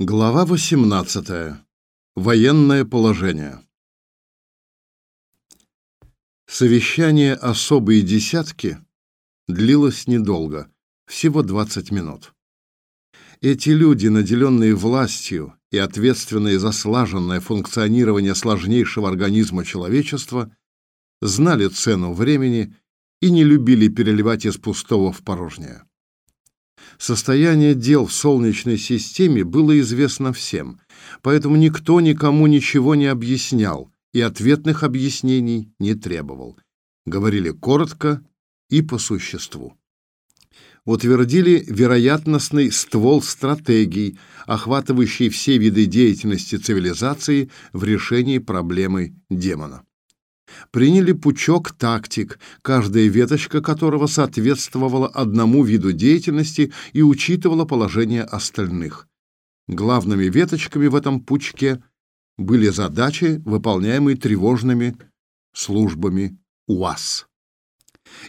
Глава 18. Военное положение. Совещание особой десятки длилось недолго, всего 20 минут. Эти люди, наделенные властью и ответственные за слаженное функционирование сложнейшего организма человечества, знали цену времени и не любили переливать из пустого в порожнее. Состояние дел в Солнечной системе было известно всем, поэтому никто никому ничего не объяснял и ответных объяснений не требовал. Говорили коротко и по существу. Утвердили вероятностный ствол стратегий, охватывающий все виды деятельности цивилизации в решении проблемы демона приняли пучок тактик, каждая веточка которого соответствовала одному виду деятельности и учитывала положение остальных. Главными веточками в этом пучке были задачи, выполняемые тревожными службами УАЗ.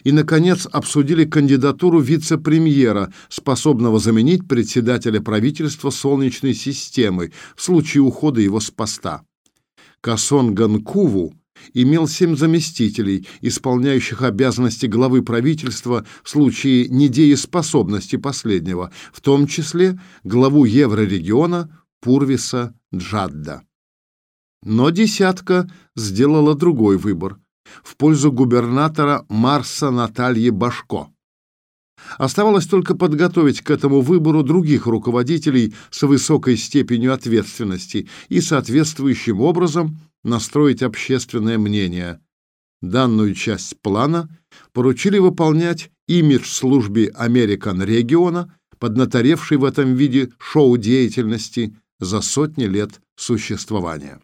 И, наконец, обсудили кандидатуру вице-премьера, способного заменить председателя правительства Солнечной системы в случае ухода его с поста. Касон Ганкуву имел семь заместителей, исполняющих обязанности главы правительства в случае недееспособности последнего, в том числе главу еврорегиона Пурвиса Джадда. Но «десятка» сделала другой выбор в пользу губернатора Марса Натальи Башко. Оставалось только подготовить к этому выбору других руководителей с высокой степенью ответственности и соответствующим образом настроить общественное мнение. Данную часть плана поручили выполнять имидж службе American региона, поднаторевшей в этом виде шоу-деятельности за сотни лет существования.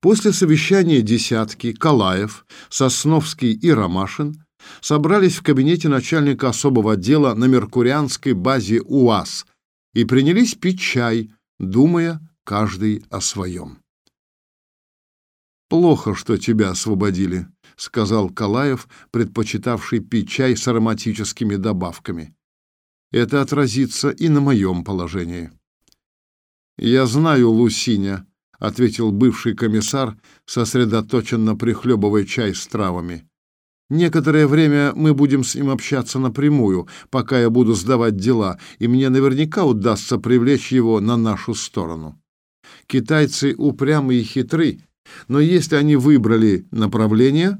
После совещания десятки Калаев, Сосновский и Ромашин собрались в кабинете начальника особого отдела на Меркурианской базе УАЗ и принялись пить чай, думая каждый о своем. «Плохо, что тебя освободили», — сказал Калаев, предпочитавший пить чай с ароматическими добавками. «Это отразится и на моем положении». «Я знаю Лусиня», — ответил бывший комиссар, сосредоточенно прихлебывая чай с травами. «Некоторое время мы будем с ним общаться напрямую, пока я буду сдавать дела, и мне наверняка удастся привлечь его на нашу сторону. Китайцы упрямы и хитры, но если они выбрали направление,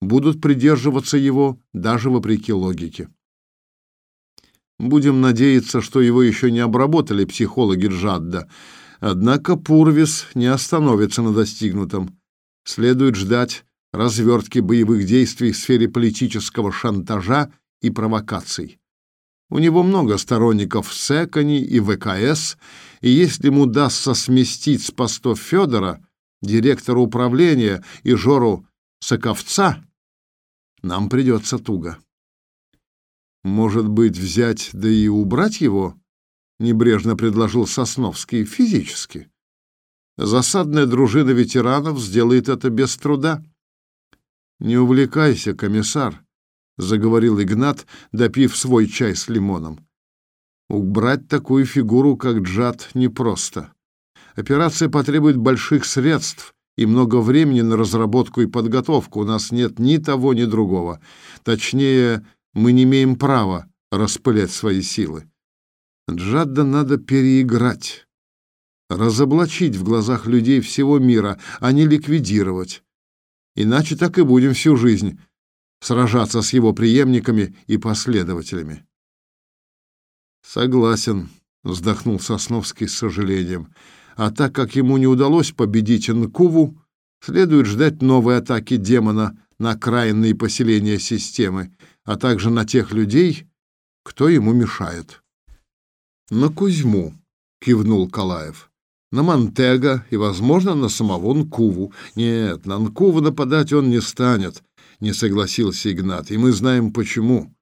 будут придерживаться его даже вопреки логике. Будем надеяться, что его еще не обработали психологи Джадда. Однако Пурвис не остановится на достигнутом. Следует ждать развертки боевых действий в сфере политического шантажа и провокаций. У него много сторонников в Секоне и ВКС, и если ему удастся сместить с постов Федора, директора управления и Жору Соковца, нам придется туго. Может быть, взять да и убрать его? Небрежно предложил Сосновский физически. Засадная дружина ветеранов сделает это без труда. Не увлекайся, комиссар, заговорил Игнат, допив свой чай с лимоном. Убрать такую фигуру, как Джад, непросто. Операция потребует больших средств и много времени на разработку и подготовку. У нас нет ни того, ни другого. Точнее, мы не имеем права распылять свои силы. Джадда надо переиграть, разоблачить в глазах людей всего мира, а не ликвидировать. Иначе так и будем всю жизнь сражаться с его преемниками и последователями. Согласен, вздохнул Сосновский с сожалением а так как ему не удалось победить Нкуву, следует ждать новой атаки демона на окраинные поселения системы, а также на тех людей, кто ему мешает. «На Кузьму», — кивнул Калаев. «На Монтега и, возможно, на самого Нкуву. Нет, на Нкуву нападать он не станет», — не согласился Игнат, «и мы знаем почему.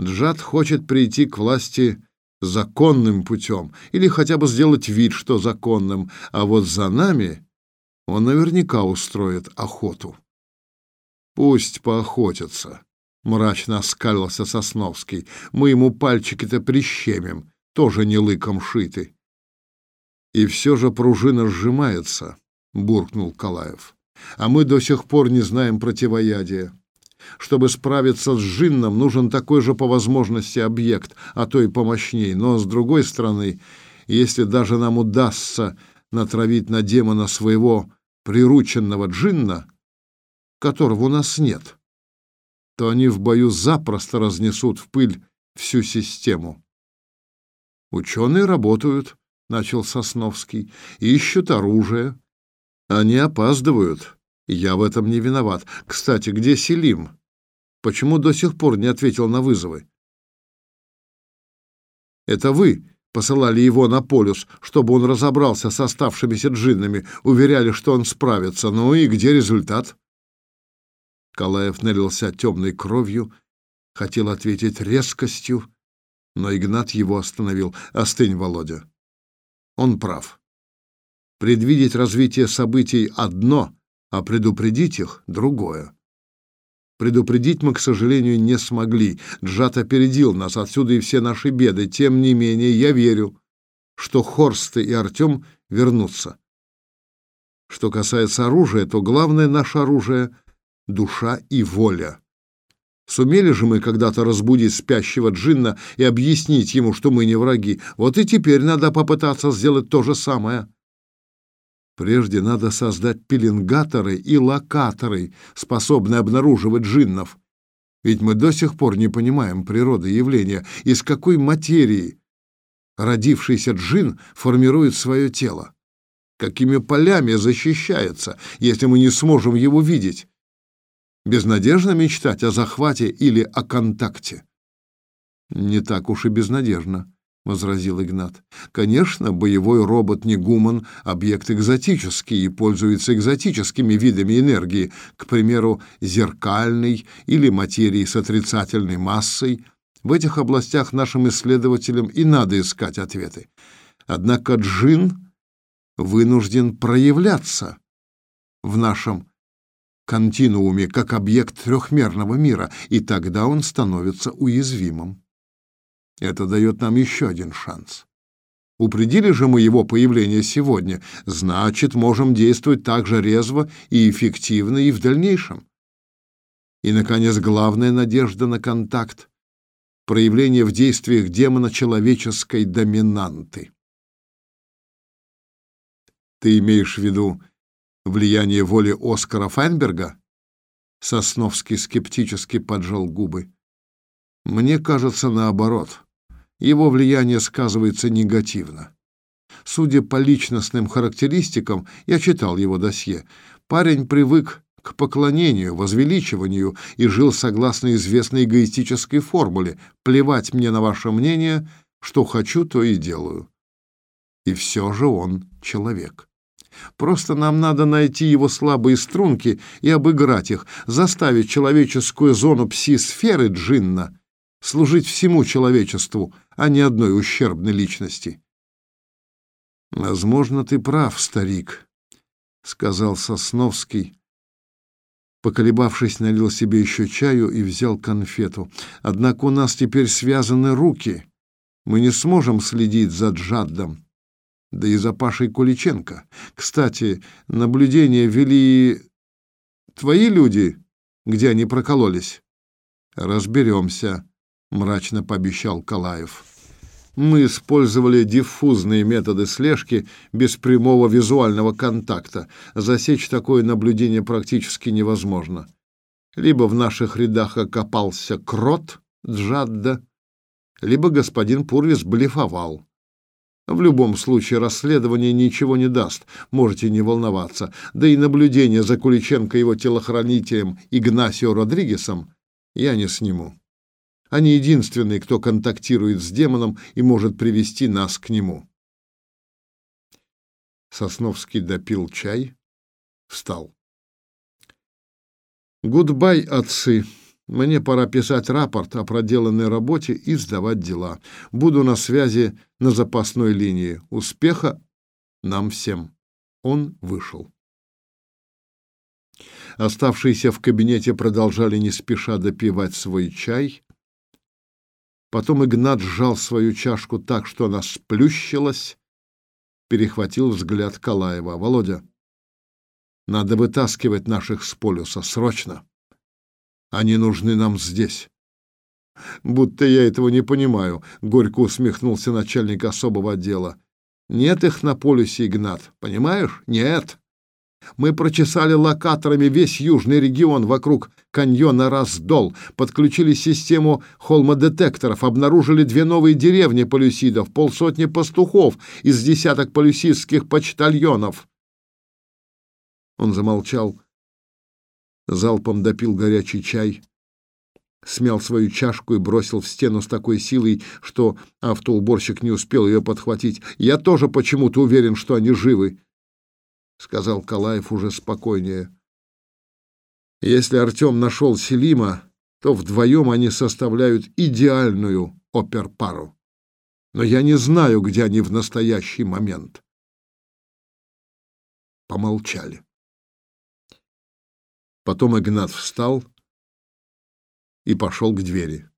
Джад хочет прийти к власти законным путем, или хотя бы сделать вид, что законным, а вот за нами он наверняка устроит охоту. Пусть поохотятся, мрачно оскалился Сосновский. Мы ему пальчики-то прищемим, тоже не лыком шиты. И все же пружина сжимается, буркнул Калаев. А мы до сих пор не знаем противоядия. Чтобы справиться с джинном, нужен такой же по возможности объект, а то и помощней. Но с другой стороны, если даже нам удастся натравить на демона своего прирученного джинна, которого у нас нет, то они в бою запросто разнесут в пыль всю систему. Ученые работают, начал Сосновский, ищут оружие. Они опаздывают. Я в этом не виноват. Кстати, где Селим? Почему до сих пор не ответил на вызовы? Это вы посылали его на полюс, чтобы он разобрался с оставшимися джиннами, уверяли, что он справится. Ну и где результат? Калаев налился темной кровью, хотел ответить резкостью, но Игнат его остановил. «Остынь, Володя. Он прав. Предвидеть развитие событий одно, а предупредить их другое. Предупредить мы, к сожалению, не смогли. Джат опередил нас, отсюда и все наши беды. Тем не менее, я верю, что Хорсты и Артем вернутся. Что касается оружия, то главное наше оружие — душа и воля. Сумели же мы когда-то разбудить спящего джинна и объяснить ему, что мы не враги. Вот и теперь надо попытаться сделать то же самое. Прежде надо создать пеленгаторы и локаторы, способные обнаруживать джиннов. Ведь мы до сих пор не понимаем природы явления, из какой материи родившийся джин формирует свое тело. Какими полями защищается, если мы не сможем его видеть. Безнадежно мечтать о захвате или о контакте. Не так уж и безнадежно, возразил Игнат. Конечно, боевой робот не гуман, объект экзотический и пользуется экзотическими видами энергии, к примеру, зеркальной или материи с отрицательной массой. В этих областях нашим исследователям и надо искать ответы. Однако джин вынужден проявляться в нашем континууме как объект трехмерного мира, и тогда он становится уязвимым. Это дает нам еще один шанс. Упредили же мы его появление сегодня, значит, можем действовать так же резво и эффективно и в дальнейшем. И, наконец, главная надежда на контакт — проявление в действиях демона человеческой доминанты. Ты имеешь в виду влияние воли Оскара Файнберга? Сосновский скептически поджал губы. Мне кажется, наоборот. Его влияние сказывается негативно. Судя по личностным характеристикам, я читал его досье, парень привык к поклонению, возвеличиванию и жил согласно известной эгоистической формуле «плевать мне на ваше мнение, что хочу, то и делаю». И все же он человек. Просто нам надо найти его слабые струнки и обыграть их, заставить человеческую зону пси-сферы джинна служить всему человечеству, а не одной ущербной личности. Возможно, ты прав, старик, сказал Сосновский. Поколебавшись, налил себе еще чаю и взял конфету. Однако у нас теперь связаны руки. Мы не сможем следить за Джаддом да и за Пашей Куличенко. Кстати, наблюдение вели твои люди, где они прокололись? Разберемся, мрачно пообещал Калаев. Мы использовали диффузные методы слежки без прямого визуального контакта. Засечь такое наблюдение практически невозможно. Либо в наших рядах окопался крот Джадда, либо господин Пурвис блефовал. В любом случае расследование ничего не даст, можете не волноваться. Да и наблюдение за Куличенко и его телохранителем Игнасио Родригесом я не сниму. Они единственные, кто контактирует с демоном и может привести нас к нему. Сосновский допил чай, встал. «Гудбай, отцы!» Мне пора писать рапорт о проделанной работе и сдавать дела. Буду на связи на запасной линии. Успеха нам всем. Он вышел. Оставшиеся в кабинете продолжали не спеша допивать свой чай. Потом Игнат сжал свою чашку так, что она сплющилась, перехватил взгляд Калаева. «Володя, надо вытаскивать наших с полюса, срочно. Они нужны нам здесь». «Будто я этого не понимаю», — горько усмехнулся начальник особого отдела. «Нет их на полюсе, Игнат, понимаешь? Нет. Мы прочесали локаторами весь южный регион вокруг каньона Раздол, подключили систему холмодетекторов, обнаружили две новые деревни полюсидов, полсотни пастухов из десяток полюсидских почтальонов. Он замолчал, залпом допил горячий чай, смял свою чашку и бросил в стену с такой силой, что автоуборщик не успел ее подхватить. «Я тоже почему-то уверен, что они живы», — сказал Калаев уже спокойнее. Если Артем нашел Селима, то вдвоем они составляют идеальную оперпару. Но я не знаю, где они в настоящий момент. Помолчали. Потом Игнат встал и пошел к двери.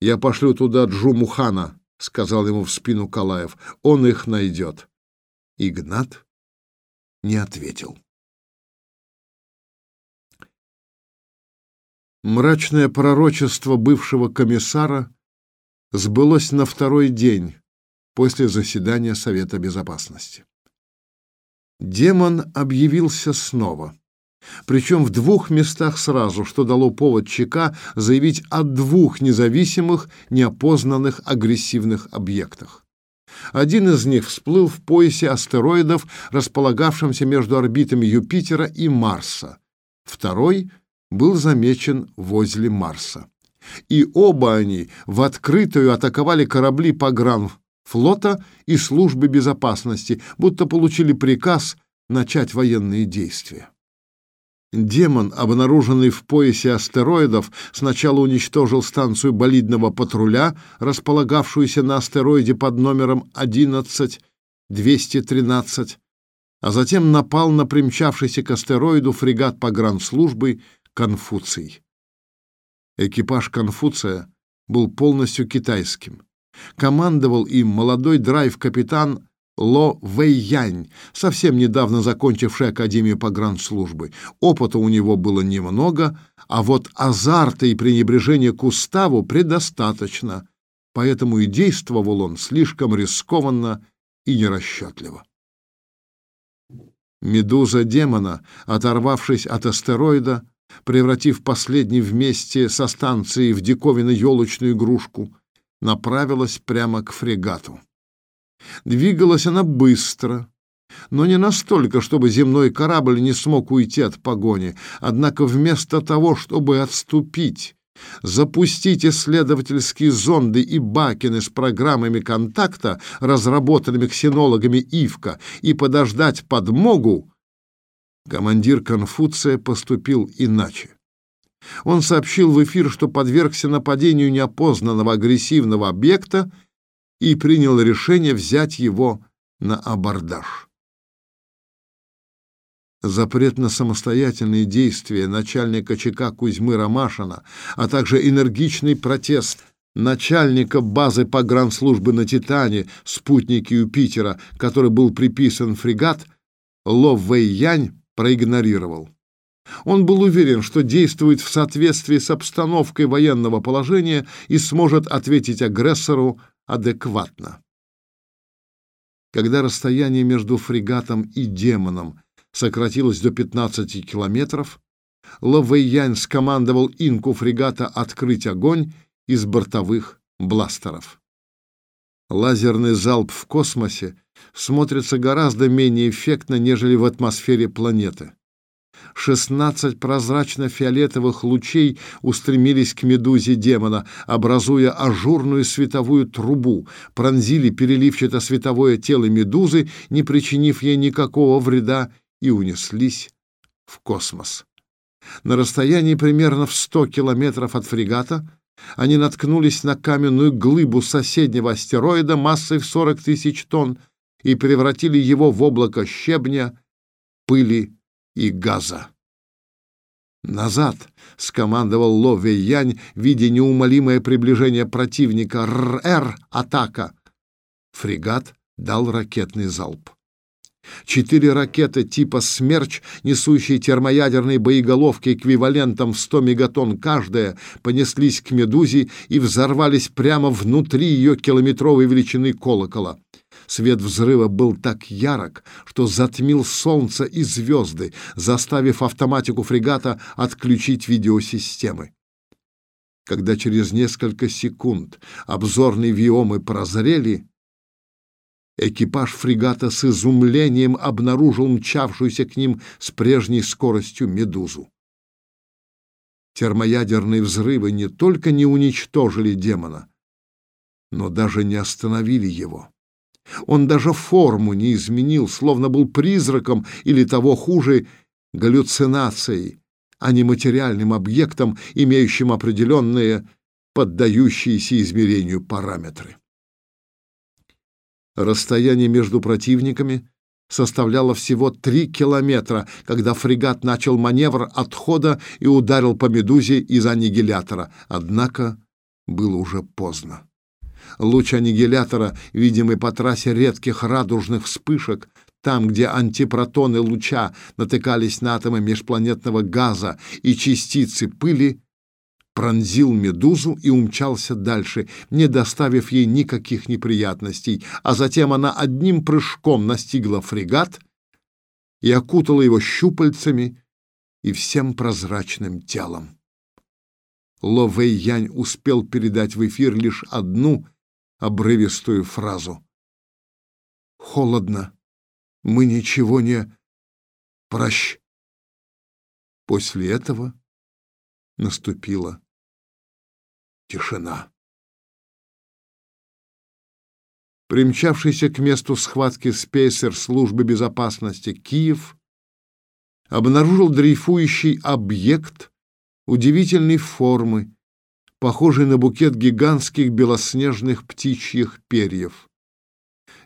«Я пошлю туда Джумухана», — сказал ему в спину Калаев. «Он их найдет». Игнат не ответил. Мрачное пророчество бывшего комиссара сбылось на второй день после заседания Совета Безопасности. Демон объявился снова, причем в двух местах сразу, что дало повод ЧК заявить о двух независимых, неопознанных агрессивных объектах. Один из них всплыл в поясе астероидов, располагавшемся между орбитами Юпитера и Марса. Второй — был замечен возле Марса. И оба они в открытую атаковали корабли погранфлота и службы безопасности, будто получили приказ начать военные действия. Демон, обнаруженный в поясе астероидов, сначала уничтожил станцию болидного патруля, располагавшуюся на астероиде под номером 11213, а затем напал на примчавшийся к астероиду фрегат погранслужбы Конфуций. Экипаж Конфуция был полностью китайским. Командовал им молодой драйв-капитан Ло Вэйянь, совсем недавно закончивший Академию погранслужбы. Опыта у него было немного, а вот азарта и пренебрежения к уставу предостаточно, поэтому и действовал он слишком рискованно и нерасчетливо. Медуза демона, оторвавшись от астероида, превратив последний вместе со станцией в диковинно-елочную игрушку, направилась прямо к фрегату. Двигалась она быстро, но не настолько, чтобы земной корабль не смог уйти от погони. Однако вместо того, чтобы отступить, запустить исследовательские зонды и бакины с программами контакта, разработанными ксенологами Ивка, и подождать подмогу, Командир Конфуция поступил иначе. Он сообщил в эфир, что подвергся нападению неопознанного агрессивного объекта и принял решение взять его на абордаж. Запрет на самостоятельные действия начальника ЧК Кузьмы Ромашина, а также энергичный протест начальника базы погранслужбы на Титане, спутнике Юпитера, который был приписан фрегат, Ло Вэйянь проигнорировал. Он был уверен, что действует в соответствии с обстановкой военного положения и сможет ответить агрессору адекватно. Когда расстояние между фрегатом и демоном сократилось до 15 километров, Лавэйянь скомандовал инку фрегата открыть огонь из бортовых бластеров. Лазерный залп в космосе смотрится гораздо менее эффектно, нежели в атмосфере планеты. 16 прозрачно-фиолетовых лучей устремились к медузе демона, образуя ажурную световую трубу, пронзили переливчато-световое тело медузы, не причинив ей никакого вреда, и унеслись в космос. На расстоянии примерно в 100 километров от фрегата они наткнулись на каменную глыбу соседнего астероида массой в 40 тысяч тонн, и превратили его в облако щебня, пыли и газа. «Назад!» — скомандовал Ло Вейянь, видя неумолимое приближение противника. «РР! Атака!» Фрегат дал ракетный залп. Четыре ракеты типа «Смерч», несущие термоядерные боеголовки эквивалентом в 100 мегатонн каждая, понеслись к «Медузе» и взорвались прямо внутри ее километровой величины колокола. Свет взрыва был так ярок, что затмил солнце и звезды, заставив автоматику фрегата отключить видеосистемы. Когда через несколько секунд обзорные виомы прозрели, Экипаж фрегата с изумлением обнаружил мчавшуюся к ним с прежней скоростью медузу. Термоядерные взрывы не только не уничтожили демона, но даже не остановили его. Он даже форму не изменил, словно был призраком или того хуже галлюцинацией, а не материальным объектом, имеющим определенные поддающиеся измерению параметры. Расстояние между противниками составляло всего три километра, когда фрегат начал маневр отхода и ударил по «Медузе» из аннигилятора. Однако было уже поздно. Луч аннигилятора, видимый по трассе редких радужных вспышек, там, где антипротоны луча натыкались на атомы межпланетного газа и частицы пыли, пронзил медузу и умчался дальше, не доставив ей никаких неприятностей, а затем она одним прыжком настигла фрегат и окутала его щупальцами и всем прозрачным телом. Ло Вэй Янь успел передать в эфир лишь одну обрывистую фразу. «Холодно. Мы ничего не прощ...» После этого наступила тишина. Примчавшийся к месту схватки спейсер службы безопасности Киев обнаружил дрейфующий объект удивительной формы, похожий на букет гигантских белоснежных птичьих перьев.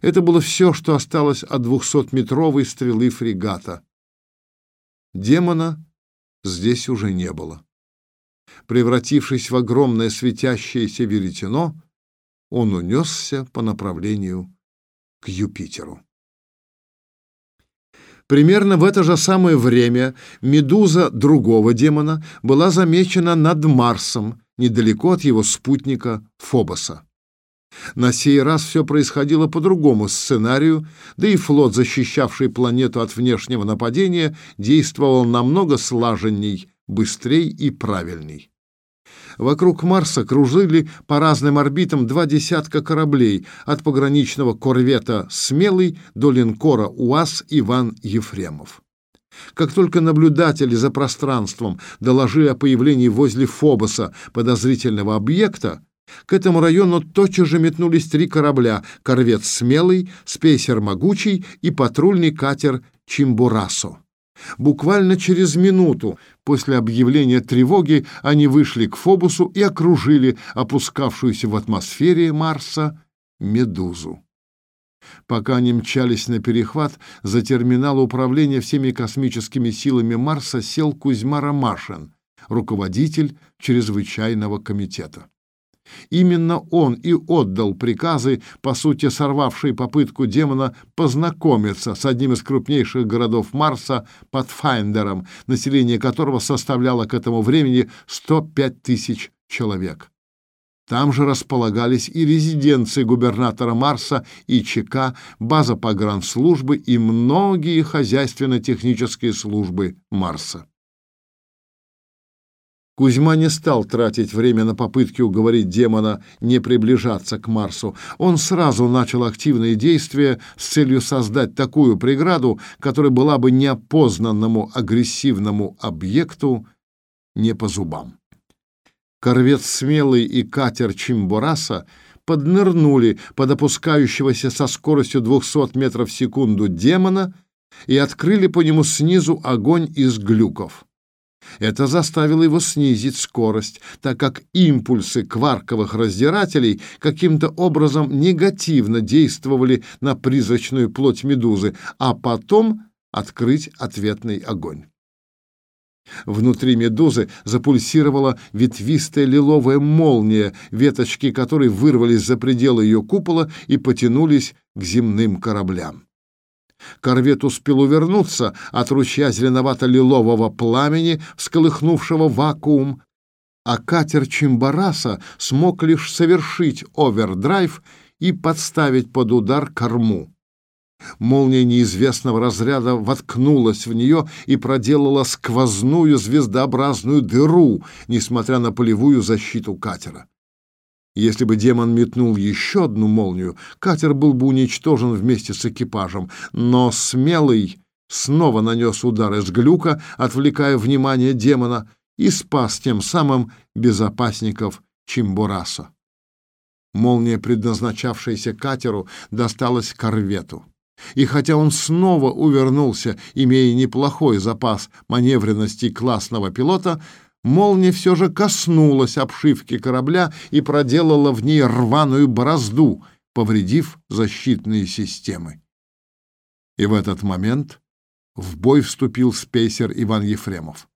Это было все, что осталось от двухсотметровой стрелы фрегата. Демона здесь уже не было. Превратившись в огромное светящееся веретено, он унесся по направлению к Юпитеру. Примерно в это же самое время медуза другого демона была замечена над Марсом, недалеко от его спутника Фобоса. На сей раз все происходило по другому сценарию, да и флот, защищавший планету от внешнего нападения, действовал намного слаженней, быстрей и правильней. Вокруг Марса кружили по разным орбитам два десятка кораблей, от пограничного корвета «Смелый» до линкора «УАЗ» Иван Ефремов. Как только наблюдатели за пространством доложили о появлении возле Фобоса подозрительного объекта, к этому району тотчас же метнулись три корабля — корвет «Смелый», спейсер «Могучий» и патрульный катер «Чимбурасо». Буквально через минуту после объявления тревоги они вышли к Фобусу и окружили опускавшуюся в атмосфере Марса медузу. Пока они мчались на перехват, за терминал управления всеми космическими силами Марса сел Кузьма Ромашин, руководитель чрезвычайного комитета. Именно он и отдал приказы, по сути сорвавшие попытку демона познакомиться с одним из крупнейших городов Марса, Патфайндером, население которого составляло к этому времени 105 тысяч человек. Там же располагались и резиденции губернатора Марса и ЧК, база погранслужбы и многие хозяйственно-технические службы Марса. Кузьма не стал тратить время на попытки уговорить демона не приближаться к Марсу. Он сразу начал активные действия с целью создать такую преграду, которая была бы неопознанному агрессивному объекту не по зубам. Корвет «Смелый» и катер «Чимбораса» поднырнули под опускающегося со скоростью 200 метров в секунду демона и открыли по нему снизу огонь из глюков. Это заставило его снизить скорость, так как импульсы кварковых раздирателей каким-то образом негативно действовали на призрачную плоть медузы, а потом открыть ответный огонь. Внутри медузы запульсировала ветвистая лиловая молния, веточки которой вырвались за пределы ее купола и потянулись к земным кораблям. Корвет успел увернуться от ручья зеленовато-лилового пламени, всколыхнувшего вакуум, а катер Чимбараса смог лишь совершить овердрайв и подставить под удар корму. Молния неизвестного разряда воткнулась в нее и проделала сквозную звездообразную дыру, несмотря на полевую защиту катера. Если бы демон метнул еще одну молнию, катер был бы уничтожен вместе с экипажем, но смелый снова нанес удар из глюка, отвлекая внимание демона, и спас тем самым безопасников Чимбураса. Молния, предназначавшаяся катеру, досталась корвету. И хотя он снова увернулся, имея неплохой запас маневренности классного пилота, молния все же коснулась обшивки корабля и проделала в ней рваную борозду, повредив защитные системы. И в этот момент в бой вступил спейсер Иван Ефремов.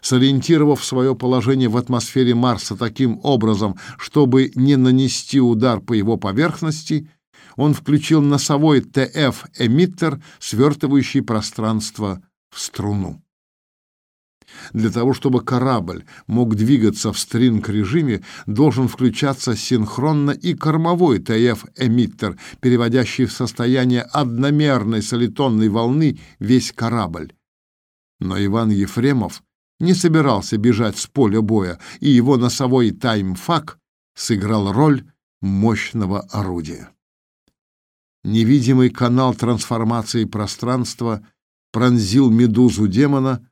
Сориентировав свое положение в атмосфере Марса таким образом, чтобы не нанести удар по его поверхности, он включил носовой ТФ-эмиттер, свертывающий пространство в струну. Для того, чтобы корабль мог двигаться в стринг-режиме, должен включаться синхронно и кормовой ТФ-эмиттер, переводящий в состояние одномерной солитонной волны весь корабль. Но Иван Ефремов не собирался бежать с поля боя, и его носовой таймфак сыграл роль мощного орудия. Невидимый канал трансформации пространства пронзил медузу демона,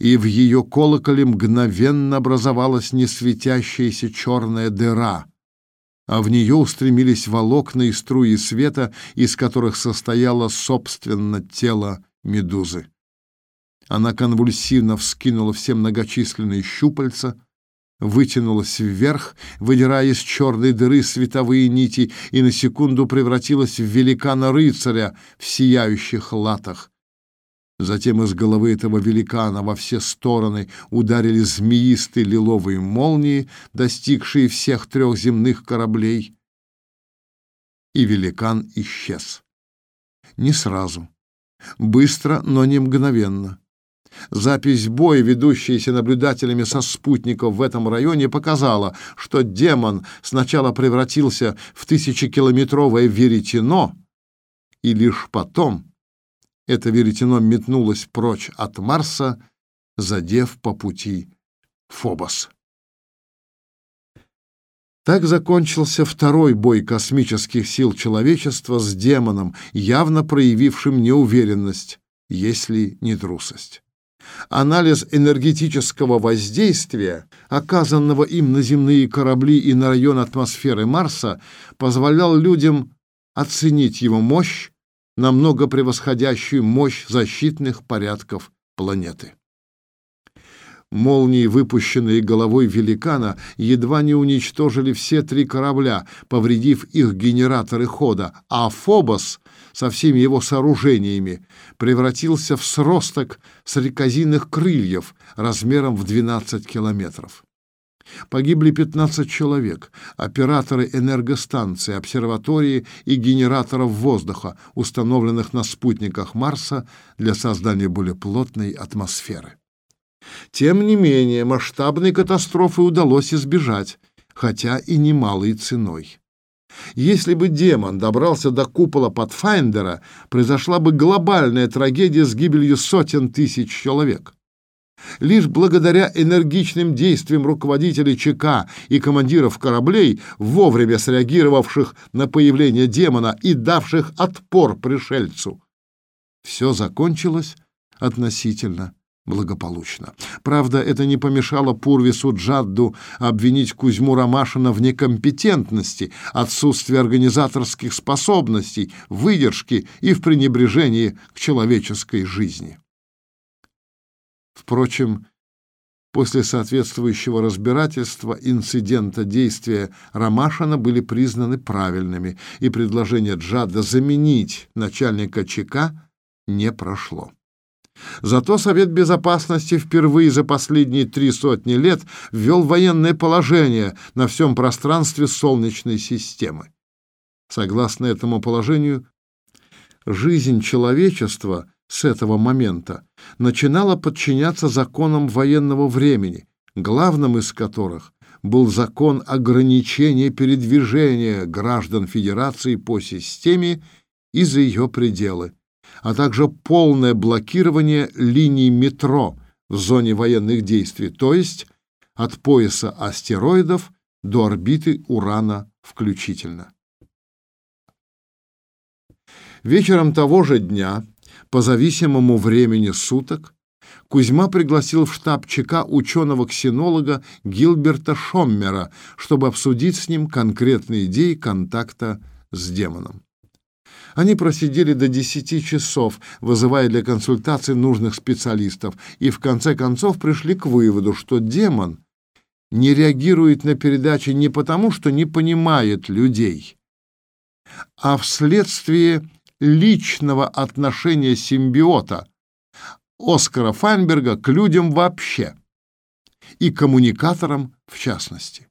и в ее колоколе мгновенно образовалась несветящаяся черная дыра, а в нее устремились волокна и струи света, из которых состояло собственно тело медузы. Она конвульсивно вскинула все многочисленные щупальца, вытянулась вверх, выдирая из черной дыры световые нити, и на секунду превратилась в великана-рыцаря в сияющих латах. Затем из головы этого великана во все стороны ударили змеистые лиловые молнии, достигшие всех трех земных кораблей, и великан исчез. Не сразу. Быстро, но не мгновенно. Запись боя, ведущаяся наблюдателями со спутников в этом районе, показала, что демон сначала превратился в тысячекилометровое веретено, и лишь потом это веретено метнулось прочь от Марса, задев по пути Фобос. Так закончился второй бой космических сил человечества с демоном, явно проявившим неуверенность, если не трусость. Анализ энергетического воздействия, оказанного им на земные корабли и на район атмосферы Марса, позволял людям оценить его мощь, намного превосходящую мощь защитных порядков планеты. Молнии, выпущенные головой великана, едва не уничтожили все три корабля, повредив их генераторы хода, а Фобос со всеми его сооружениями превратился в сросток стрекозиных крыльев размером в 12 километров. Погибли 15 человек, операторы энергостанции, обсерватории и генераторов воздуха, установленных на спутниках Марса для создания более плотной атмосферы. Тем не менее, масштабной катастрофы удалось избежать, хотя и немалой ценой. Если бы демон добрался до купола Патфайндера, произошла бы глобальная трагедия с гибелью сотен тысяч человек. Лишь благодаря энергичным действиям руководителей ЧК и командиров кораблей, вовремя среагировавших на появление демона и давших отпор пришельцу, все закончилось относительно благополучно. Правда, это не помешало Пурвису Джадду обвинить Кузьму Ромашина в некомпетентности, отсутствии организаторских способностей, выдержки и в пренебрежении к человеческой жизни. Впрочем, после соответствующего разбирательства инцидента действия Ромашина были признаны правильными, и предложение Джадда заменить начальника ЧК не прошло. Зато Совет Безопасности впервые за последние три сотни лет ввел военное положение на всем пространстве Солнечной системы. Согласно этому положению, жизнь человечества с этого момента начинала подчиняться законам военного времени, главным из которых был закон ограничения передвижения граждан Федерации по системе и за ее пределы, а также полное блокирование линий метро в зоне военных действий, то есть от пояса астероидов до орбиты Урана включительно. Вечером того же дня, по зависимому времени суток, Кузьма пригласил в штаб ЧК ученого-ксенолога Гилберта Шоммера, чтобы обсудить с ним конкретные идеи контакта с демоном. Они просидели до 10 часов, вызывая для консультаций нужных специалистов, и в конце концов пришли к выводу, что демон не реагирует на передачи не потому, что не понимает людей, а вследствие личного отношения симбиота Оскара Файнберга к людям вообще и коммуникаторам в частности.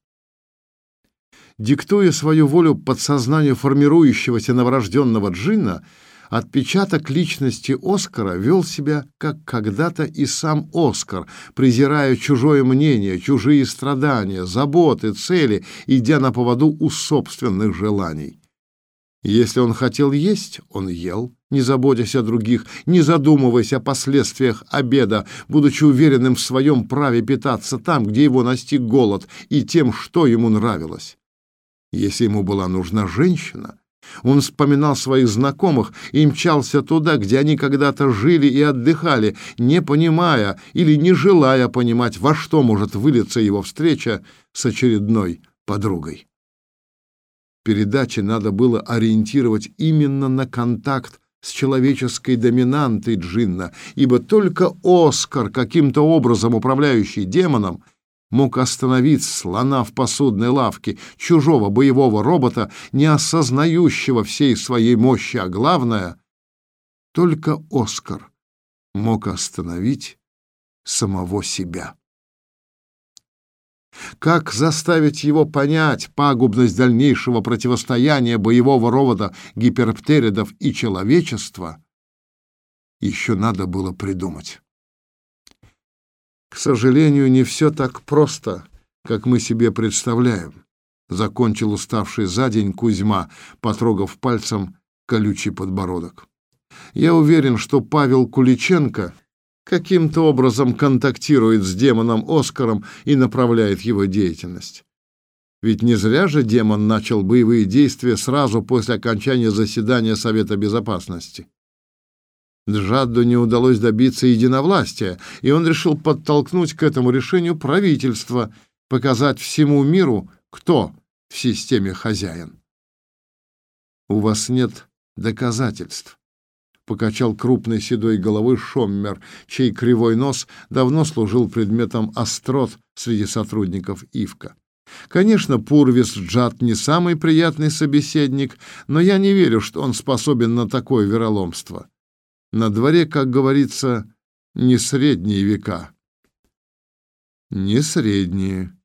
Диктуя свою волю подсознанию формирующегося новорожденного джинна, отпечаток личности Оскара вел себя, как когда-то и сам Оскар, презирая чужое мнение, чужие страдания, заботы, цели, идя на поводу у собственных желаний. Если он хотел есть, он ел, не заботясь о других, не задумываясь о последствиях обеда, будучи уверенным в своем праве питаться там, где его настиг голод, и тем, что ему нравилось. Если ему была нужна женщина, он вспоминал своих знакомых и мчался туда, где они когда-то жили и отдыхали, не понимая или не желая понимать, во что может вылиться его встреча с очередной подругой. Передаче надо было ориентировать именно на контакт с человеческой доминантой джинна, ибо только Оскар, каким-то образом управляющий демоном, мог остановить слона в посудной лавке, чужого боевого робота, не осознающего всей своей мощи, а главное, только Оскар мог остановить самого себя. Как заставить его понять пагубность дальнейшего противостояния боевого робота гиперптеридов и человечества, еще надо было придумать. К сожалению, не все так просто, как мы себе представляем, закончил уставший за день Кузьма, потрогав пальцем колючий подбородок. Я уверен, что Павел Куличенко каким-то образом контактирует с демоном Оскаром и направляет его деятельность. Ведь не зря же демон начал боевые действия сразу после окончания заседания Совета Безопасности. Джадду не удалось добиться единовластия, и он решил подтолкнуть к этому решению правительство, показать всему миру, кто в системе хозяин. У вас нет доказательств покачал крупной седой головой Шоммер, чей кривой нос давно служил предметом острот среди сотрудников Ивка. Конечно, Пурвис Джат не самый приятный собеседник, но я не верю, что он способен на такое вероломство. На дворе, как говорится, не средние века. Не средние,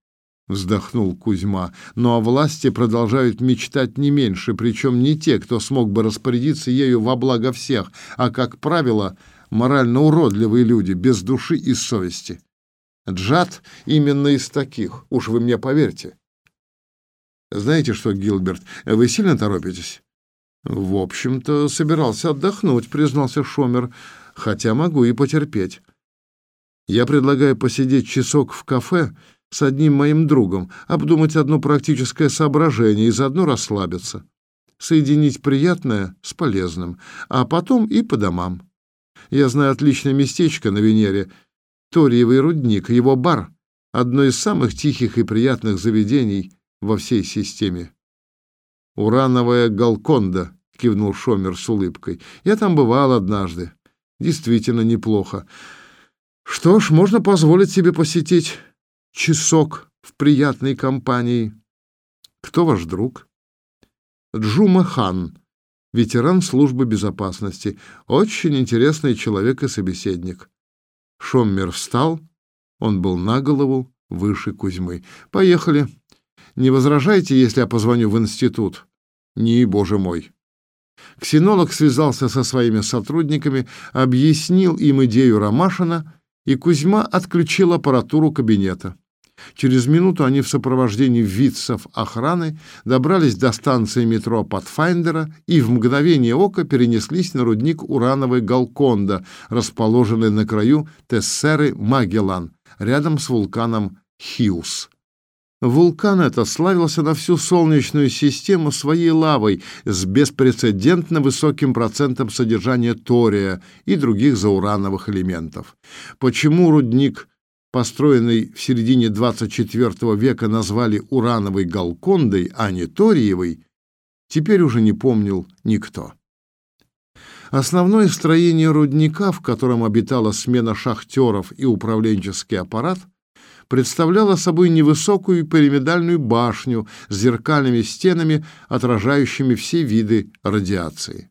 вздохнул Кузьма. Но о власти продолжают мечтать не меньше, причем не те, кто смог бы распорядиться ею во благо всех, а, как правило, морально уродливые люди, без души и совести. Джад именно из таких, уж вы мне поверьте. Знаете что, Гилберт, вы сильно торопитесь? В общем-то, собирался отдохнуть, признался Шомер, хотя могу и потерпеть. Я предлагаю посидеть часок в кафе с одним моим другом, обдумать одно практическое соображение и заодно расслабиться. Соединить приятное с полезным, а потом и по домам. Я знаю отличное местечко на Венере, Ториевый рудник, его бар — одно из самых тихих и приятных заведений во всей системе. «Урановая Галконда», — кивнул Шомер с улыбкой. «Я там бывал однажды. Действительно неплохо. Что ж, можно позволить себе посетить часок в приятной компании. Кто ваш друг? Джума Хан, ветеран службы безопасности, очень интересный человек и собеседник. Шоммер встал, он был на голову выше Кузьмы. Поехали. Не возражайте, если я позвоню в институт? Ни боже мой. Ксенолог связался со своими сотрудниками, объяснил им идею Ромашина, и Кузьма отключил аппаратуру кабинета. Через минуту они в сопровождении вицев охраны добрались до станции метро Патфайндера и в мгновение ока перенеслись на рудник Урановая Голконда, расположенный на краю Тессеры Магеллан, рядом с вулканом Хиус. Вулкан этот славился на всю Солнечную систему своей лавой с беспрецедентно высоким процентом содержания тория и других заурановых элементов. Почему рудник, построенный в середине 24 века, назвали урановой Галкондой, а не ториевой, теперь уже не помнил никто. Основное строение рудника, в котором обитала смена шахтеров и управленческий аппарат – представляла собой невысокую пирамидальную башню с зеркальными стенами, отражающими все виды радиации.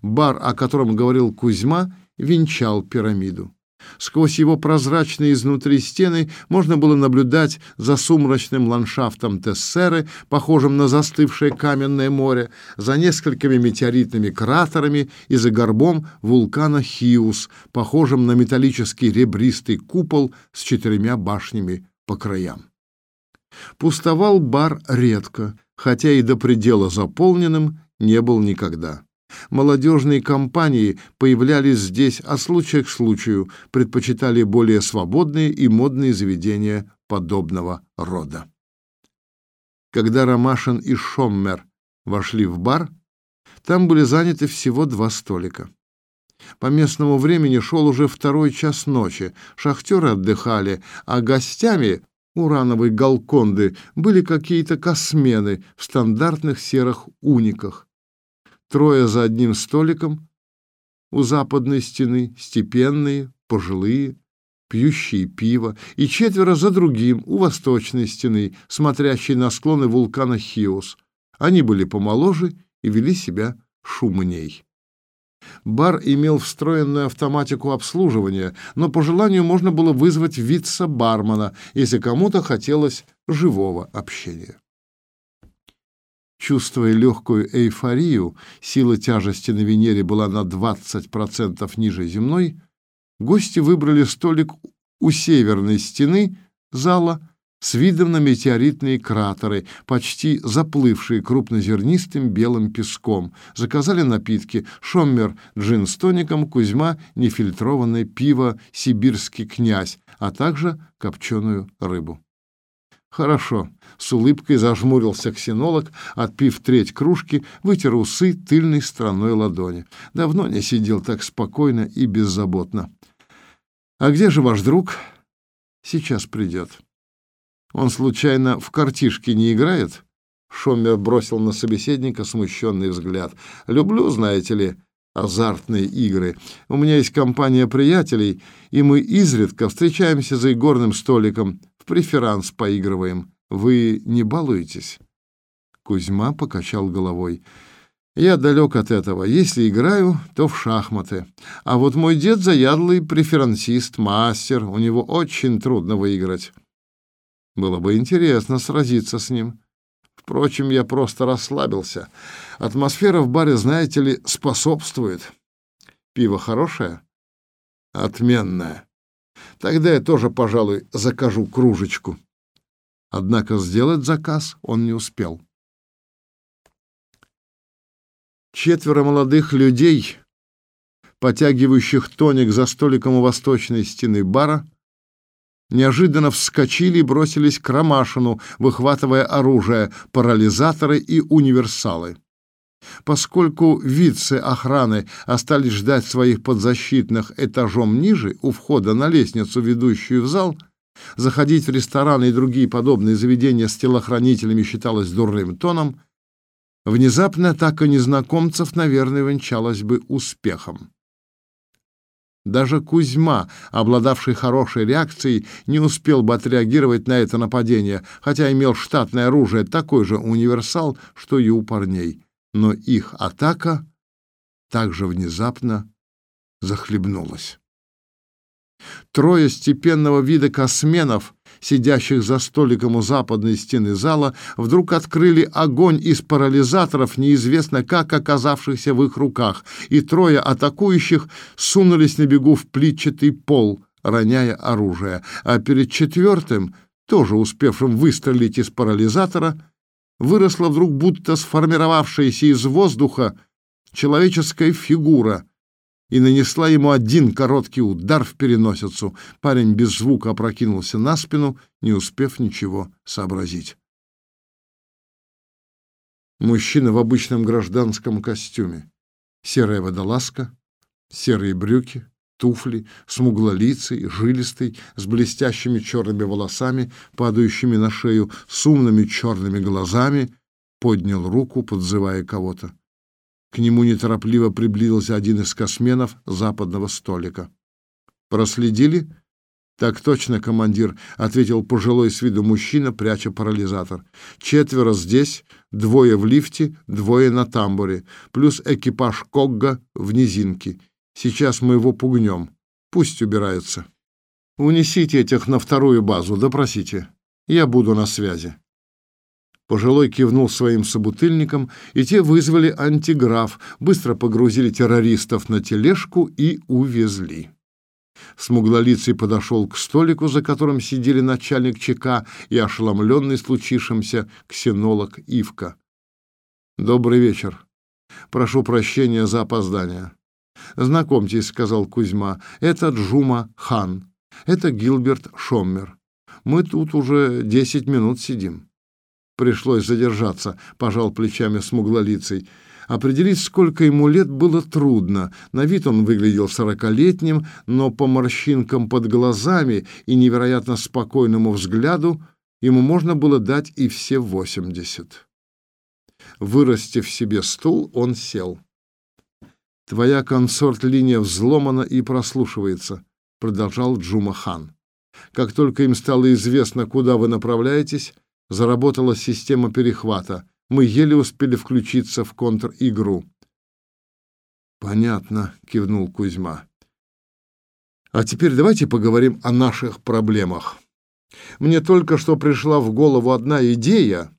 Бар, о котором говорил Кузьма, венчал пирамиду. Сквозь его прозрачные изнутри стены можно было наблюдать за сумрачным ландшафтом Тессеры, похожим на застывшее каменное море, за несколькими метеоритными кратерами и за горбом вулкана Хиус, похожим на металлический ребристый купол с четырьмя башнями по краям. Пустовал бар редко, хотя и до предела заполненным не был никогда. Молодежные компании появлялись здесь от случая к случаю, предпочитали более свободные и модные заведения подобного рода. Когда Ромашин и Шоммер вошли в бар, там были заняты всего два столика. По местному времени шел уже второй час ночи, шахтеры отдыхали, а гостями урановой галконды были какие-то космены в стандартных серых униках. Трое за одним столиком у западной стены, степенные, пожилые, пьющие пиво, и четверо за другим у восточной стены, смотрящей на склоны вулкана Хиос. Они были помоложе и вели себя шумней. Бар имел встроенную автоматику обслуживания, но по желанию можно было вызвать вице-бармена, если кому-то хотелось живого общения. Чувствуя легкую эйфорию, сила тяжести на Венере была на 20% ниже земной, гости выбрали столик у северной стены зала с видом на метеоритные кратеры, почти заплывшие крупнозернистым белым песком. Заказали напитки «Шоммер» джин с тоником, «Кузьма» нефильтрованное пиво «Сибирский князь», а также копченую рыбу. Хорошо, с улыбкой зажмурился ксенолог, отпив треть кружки, вытер усы тыльной стороной ладони. Давно не сидел так спокойно и беззаботно. А где же ваш друг? Сейчас придет. Он случайно в картишки не играет? Шомер бросил на собеседника смущенный взгляд. Люблю, знаете ли, азартные игры. У меня есть компания приятелей, и мы изредка встречаемся за игорным столиком в преферанс поигрываем. Вы не балуетесь?» Кузьма покачал головой. «Я далек от этого. Если играю, то в шахматы. А вот мой дед заядлый преферансист, мастер. У него очень трудно выиграть. Было бы интересно сразиться с ним. Впрочем, я просто расслабился. Атмосфера в баре, знаете ли, способствует. Пиво хорошее? Отменное. Тогда я тоже, пожалуй, закажу кружечку. Однако сделать заказ он не успел. Четверо молодых людей, потягивающих тоник за столиком у восточной стены бара, неожиданно вскочили и бросились к Ромашину, выхватывая оружие, парализаторы и универсалы. Поскольку вице охраны остались ждать своих подзащитных этажом ниже, у входа на лестницу, ведущую в зал, заходить в рестораны и другие подобные заведения с телохранителями считалось дурным тоном, внезапно атака незнакомцев, наверное, венчалась бы успехом. Даже Кузьма, обладавший хорошей реакцией, не успел бы отреагировать на это нападение, хотя имел штатное оружие, такой же универсал, что и у парней но их атака так же внезапно захлебнулась. Трое степенного вида косменов, сидящих за столиком у западной стены зала, вдруг открыли огонь из парализаторов, неизвестно как оказавшихся в их руках, и трое атакующих сунулись на бегу в плитчатый пол, роняя оружие, а перед четвертым, тоже успевшим выстрелить из парализатора, выросла вдруг будто сформировавшаяся из воздуха человеческая фигура и нанесла ему один короткий удар в переносицу. Парень без звука опрокинулся на спину, не успев ничего сообразить. Мужчина в обычном гражданском костюме. Серая водолазка, серые брюки, туфли, смуглолицый, жилистый, с блестящими черными волосами, падающими на шею, с умными черными глазами, поднял руку, подзывая кого-то. К нему неторопливо приблизился один из косменов западного столика. «Проследили?» «Так точно, командир», — ответил пожилой с виду мужчина, пряча парализатор. «Четверо здесь, двое в лифте, двое на тамбуре, плюс экипаж Когга в низинке. Сейчас мы его пугнем. Пусть убираются. Унесите этих на вторую базу, допросите. Я буду на связи». Пожилой кивнул своим собутыльникам, и те вызвали антиграф, быстро погрузили террористов на тележку и увезли. Смуглолицый подошел к столику, за которым сидели начальник ЧК и ошеломленный случившимся ксенолог Ивка. «Добрый вечер. Прошу прощения за опоздание». «Знакомьтесь», — сказал Кузьма, — «это Джума Хан. Это Гилберт Шоммер. Мы тут уже десять минут сидим». Пришлось задержаться, пожал плечами смуглолицей. Определить, сколько ему лет, было трудно. На вид он выглядел сорокалетним, но по морщинкам под глазами и невероятно спокойному взгляду ему можно было дать и все восемьдесят. Вырастив себе стул, он сел. «Твоя консорт-линия взломана и прослушивается», — продолжал Джума Хан. «Как только им стало известно, куда вы направляетесь, заработала система перехвата. Мы еле успели включиться в контр-игру. «Понятно», — кивнул Кузьма. «А теперь давайте поговорим о наших проблемах. Мне только что пришла в голову одна идея,